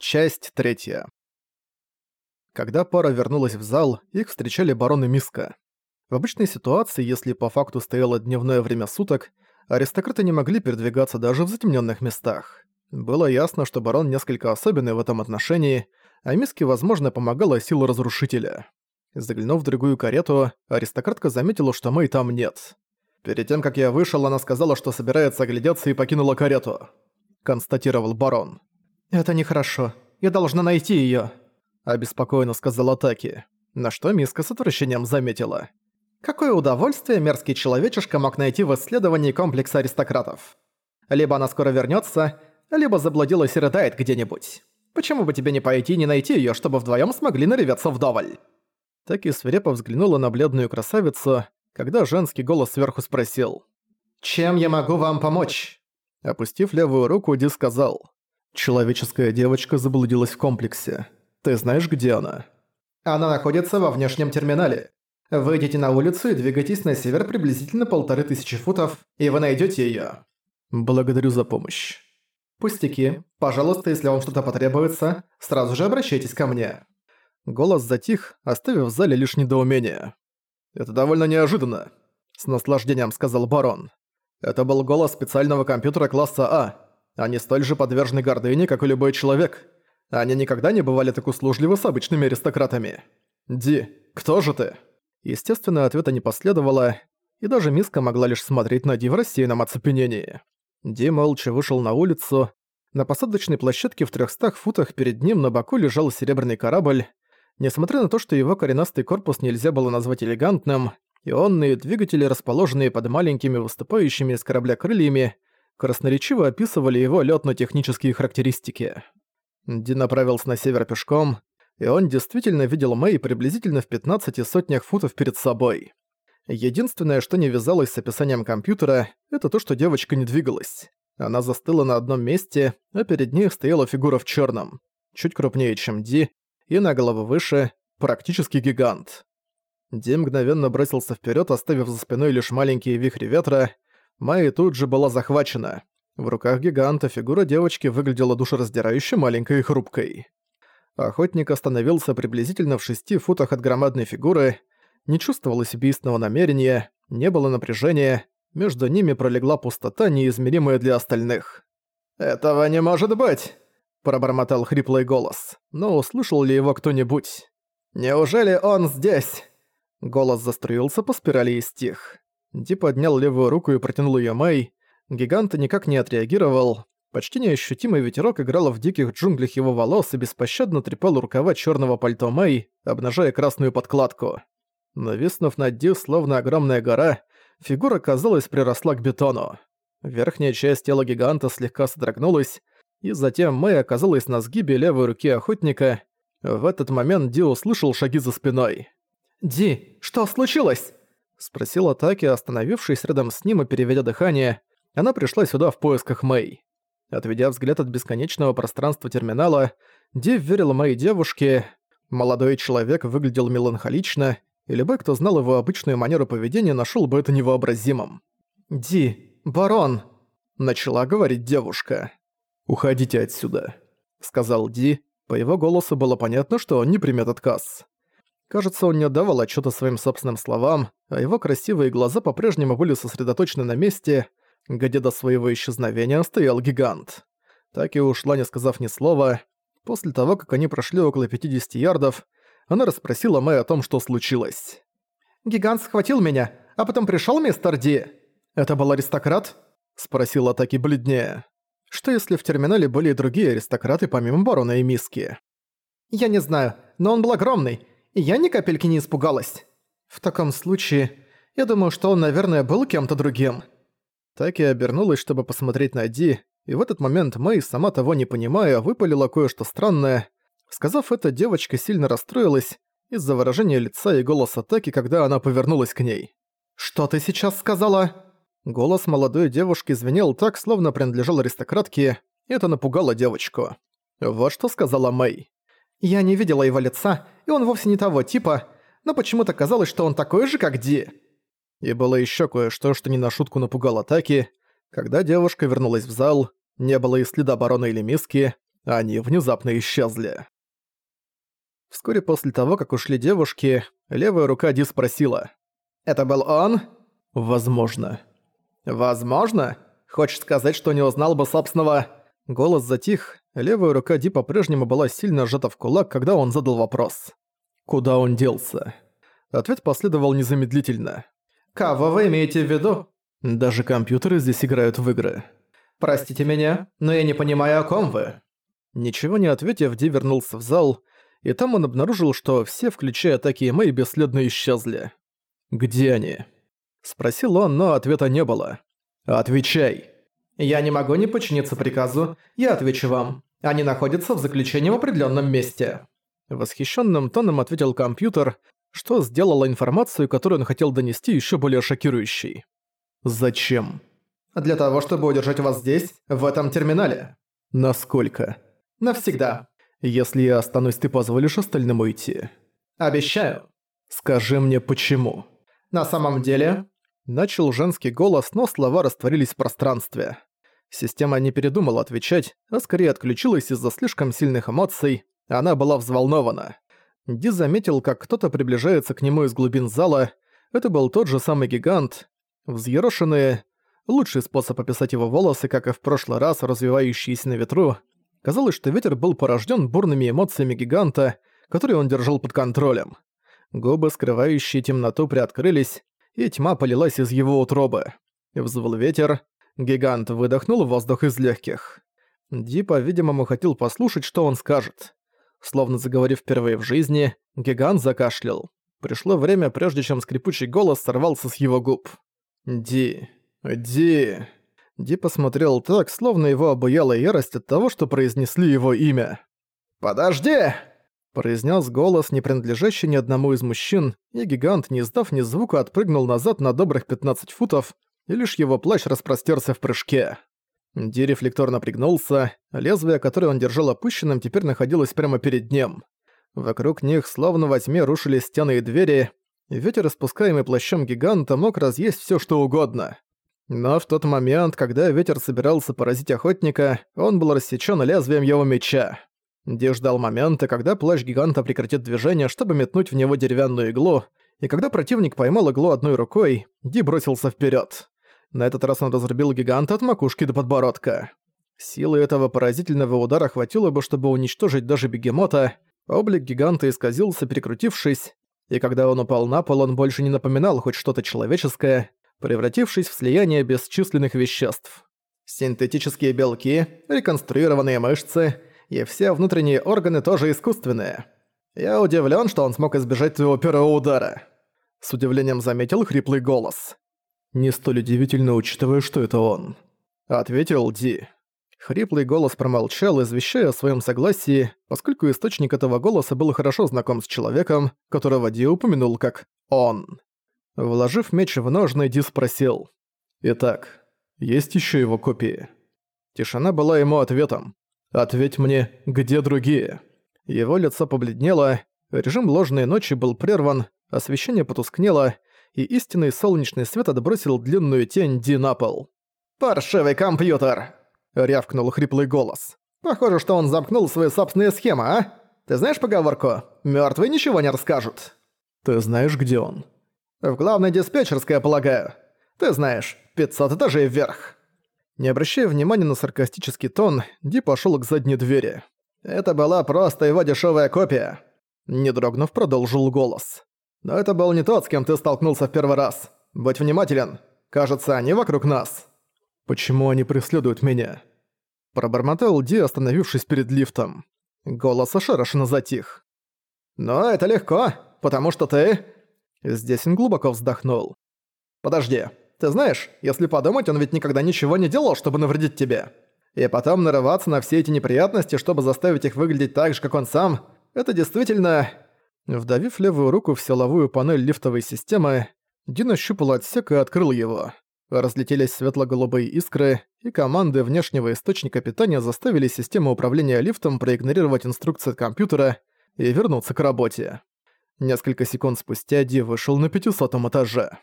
Часть третья. Когда пара вернулась в зал, их встречали барон и Миска. В обычной ситуации, если по факту стояло дневное время суток, аристократы не могли передвигаться даже в затемненных местах. Было ясно, что барон несколько особенный в этом отношении, а Миске, возможно, помогала сила разрушителя. Заглянув в другую карету, аристократка заметила, что Мэй там нет. «Перед тем, как я вышел, она сказала, что собирается оглядеться и покинула карету», — констатировал барон. «Это нехорошо. Я должна найти её», — обеспокоенно сказала Таки, на что Миска с отвращением заметила. «Какое удовольствие мерзкий человечишка мог найти в исследовании комплекса аристократов. Либо она скоро вернётся, либо заблудилась и рыдает где-нибудь. Почему бы тебе не пойти и не найти её, чтобы вдвоём смогли нареветься вдоволь?» Таки свирепо взглянула на бледную красавицу, когда женский голос сверху спросил. «Чем я могу вам помочь?» Опустив левую руку, Ди сказал. Человеческая девочка заблудилась в комплексе. Ты знаешь, где она? Она находится во внешнем терминале. Выйдите на улицу и двигайтесь на север приблизительно полторы тысячи футов, и вы найдете ее. Благодарю за помощь. Пустяки. Пожалуйста, если вам что-то потребуется, сразу же обращайтесь ко мне. Голос затих, оставив в зале лишь недоумение. «Это довольно неожиданно», — с наслаждением сказал барон. «Это был голос специального компьютера класса А. Они столь же подвержены гордыне, как и любой человек. Они никогда не бывали так услужливы с обычными аристократами. Ди, кто же ты?» Естественно, ответа не последовало, и даже Миска могла лишь смотреть на Ди в рассеянном оцепенении. Ди молча вышел на улицу. На посадочной площадке в 300 футах перед ним на боку лежал серебряный корабль. Несмотря на то, что его коренастый корпус нельзя было назвать элегантным, ионные двигатели, расположенные под маленькими выступающими из корабля крыльями, красноречиво описывали его лётно-технические характеристики. Ди направился на север пешком, и он действительно видел Мэй приблизительно в 15 сотнях футов перед собой. Единственное, что не вязалось с описанием компьютера, это то, что девочка не двигалась. Она застыла на одном месте, а перед ней стояла фигура в черном, чуть крупнее, чем Ди, и на голову выше, практически гигант. Ди мгновенно бросился вперед, оставив за спиной лишь маленькие вихри ветра, Майя тут же была захвачена. В руках гиганта фигура девочки выглядела душераздирающе маленькой и хрупкой. Охотник остановился приблизительно в шести футах от громадной фигуры, не чувствовалось убийственного намерения, не было напряжения, между ними пролегла пустота, неизмеримая для остальных. «Этого не может быть!» – пробормотал хриплый голос, но услышал ли его кто-нибудь? «Неужели он здесь?» Голос заструился по спирали и стих. Ди поднял левую руку и протянул её Мэй. Гигант никак не отреагировал. Почти неощутимый ветерок играл в диких джунглях его волос и беспощадно трепал рукава чёрного пальто Мэй, обнажая красную подкладку. Нависнув над Ди, словно огромная гора, фигура, казалось, приросла к бетону. Верхняя часть тела гиганта слегка содрогнулась, и затем Мэй оказалась на сгибе левой руки охотника. В этот момент Ди услышал шаги за спиной. «Ди, что случилось?» Спросила Таки, остановившись рядом с ним и переведя дыхание. Она пришла сюда в поисках Мэй. Отведя взгляд от бесконечного пространства терминала, Див верила моей девушке. Молодой человек выглядел меланхолично, и любой, кто знал его обычную манеру поведения, нашел бы это невообразимым. «Ди, барон!» – начала говорить девушка. «Уходите отсюда», – сказал Ди. По его голосу было понятно, что он не примет отказ. Кажется, он не отдавал отчета своим собственным словам, а его красивые глаза по-прежнему были сосредоточены на месте, где до своего исчезновения стоял гигант. Так и ушла, не сказав ни слова. После того, как они прошли около 50 ярдов, она расспросила Мэй о том, что случилось. «Гигант схватил меня, а потом пришёл мистер Ди. Это был аристократ?» – спросила Таки бледнее. «Что если в терминале были и другие аристократы помимо барона и миски?» «Я не знаю, но он был огромный, я ни капельки не испугалась. В таком случае, я думаю, что он, наверное, был кем-то другим». Так и обернулась, чтобы посмотреть на Ди, и в этот момент Мэй, сама того не понимая, выпалила кое-что странное. Сказав это, девочка сильно расстроилась из-за выражения лица и голоса Таки, когда она повернулась к ней. «Что ты сейчас сказала?» Голос молодой девушки звенел так, словно принадлежал аристократке, и это напугало девочку. Вот что сказала Мэй. Я не видела его лица, и он вовсе не того типа, но почему-то казалось, что он такой же, как Ди. И было еще кое-что, что не на шутку напугало Таки. Когда девушка вернулась в зал, не было и следа барона или миски, Они внезапно исчезли. Вскоре после того, как ушли девушки, левая рука Ди спросила. «Это был он?» «Возможно». «Возможно? Хочешь сказать, что не узнал бы собственного...» Голос затих, левая рука Ди по-прежнему была сильно сжата в кулак, когда он задал вопрос. «Куда он делся?» Ответ последовал незамедлительно. «Кого вы имеете в виду?» «Даже компьютеры здесь играют в игры». «Простите меня, но я не понимаю, о ком вы». Ничего не ответив, Ди вернулся в зал, и там он обнаружил, что все, включая Таки и бесследно исчезли. «Где они?» Спросил он, но ответа не было. «Отвечай!» «Я не могу не подчиниться приказу, я отвечу вам. Они находятся в заключении в определенном месте». Восхищенным тоном ответил компьютер, что сделало информацию, которую он хотел донести, еще более шокирующей. «Зачем?» «Для того, чтобы удержать вас здесь, в этом терминале». «Насколько?» «Навсегда». «Если я останусь, ты позволишь остальным уйти?» «Обещаю». «Скажи мне, почему?» «На самом деле...» Начал женский голос, но слова растворились в пространстве. Система не передумала отвечать, а скорее отключилась из-за слишком сильных эмоций, она была взволнована. Ди заметил, как кто-то приближается к нему из глубин зала. Это был тот же самый гигант. Взъерошенные... Лучший способ описать его волосы, как и в прошлый раз, развивающиеся на ветру. Казалось, что ветер был порожден бурными эмоциями гиганта, которые он держал под контролем. Губы, скрывающие темноту, приоткрылись, и тьма полилась из его утробы. Взвыл ветер, гигант выдохнул воздух из легких. Ди, по-видимому, хотел послушать, что он скажет. Словно заговорив впервые в жизни, гигант закашлял. Пришло время, прежде чем скрипучий голос сорвался с его губ. «Ди... Ди...» Ди посмотрел так, словно его обуяла ярость от того, что произнесли его имя. «Подожди!» произнес голос, не принадлежащий ни одному из мужчин, и гигант, не издав ни звука, отпрыгнул назад на добрых 15 футов, и лишь его плащ распростерся в прыжке. Ди рефлекторно пригнулся, лезвие, которое он держал опущенным, теперь находилось прямо перед ним. Вокруг них, словно во тьме, рушились стены и двери, и ветер, испускаемый плащом гиганта, мог разъесть все, что угодно. Но в тот момент, когда ветер собирался поразить охотника, он был рассечен лезвием его меча. Ди ждал момента, когда плащ гиганта прекратит движение, чтобы метнуть в него деревянную иглу, и когда противник поймал иглу одной рукой, Ди бросился вперед. На этот раз он разрубил гиганта от макушки до подбородка. Силы этого поразительного удара хватило бы, чтобы уничтожить даже бегемота. Облик гиганта исказился, перекрутившись, и когда он упал на пол, он больше не напоминал хоть что-то человеческое, превратившись в слияние бесчисленных веществ. Синтетические белки, реконструированные мышцы и все внутренние органы тоже искусственные. Я удивлен, что он смог избежать твоего первого удара. С удивлением заметил хриплый голос. Не столь удивительно, учитывая, что это он. Ответил Ди. Хриплый голос промолчал, извещая о своем согласии, поскольку источник этого голоса был хорошо знаком с человеком, которого Ди упомянул как «он». Вложив меч в ножны, Ди спросил. «Итак, есть еще его копии?» Тишина была ему ответом. «Ответь мне, где другие?» Его лицо побледнело, режим ложной ночи был прерван, освещение потускнело, и истинный солнечный свет отбросил длинную тень Ди на пол. «Паршивый компьютер!» — рявкнул хриплый голос. «Похоже, что он замкнул свои собственные схемы, а? Ты знаешь поговорку? Мёртвые ничего не расскажут». «Ты знаешь, где он?» «В главной диспетчерской, я полагаю. Ты знаешь, 500 этажей вверх». Не обращая внимания на саркастический тон, Ди пошёл к задней двери. «Это была просто его дешёвая копия», — не дрогнув, продолжил голос. Но это был не тот, с кем ты столкнулся в первый раз. Будь внимателен. Кажется, они вокруг нас. Почему они преследуют меня? Пробормотал Ди, остановившись перед лифтом. Голос ошарашенно затих. «Но это легко, потому что ты...» Здесь он глубоко вздохнул. «Подожди, ты знаешь, если подумать, он ведь никогда ничего не делал, чтобы навредить тебе. И потом нарываться на все эти неприятности, чтобы заставить их выглядеть так же, как он сам, это действительно... Вдавив левую руку в силовую панель лифтовой системы, Дин ощупал отсек и открыл его. Разлетелись светло-голубые искры, и команды внешнего источника питания заставили систему управления лифтом проигнорировать инструкции компьютера и вернуться к работе. Несколько секунд спустя Ди вышел на 500 этаже.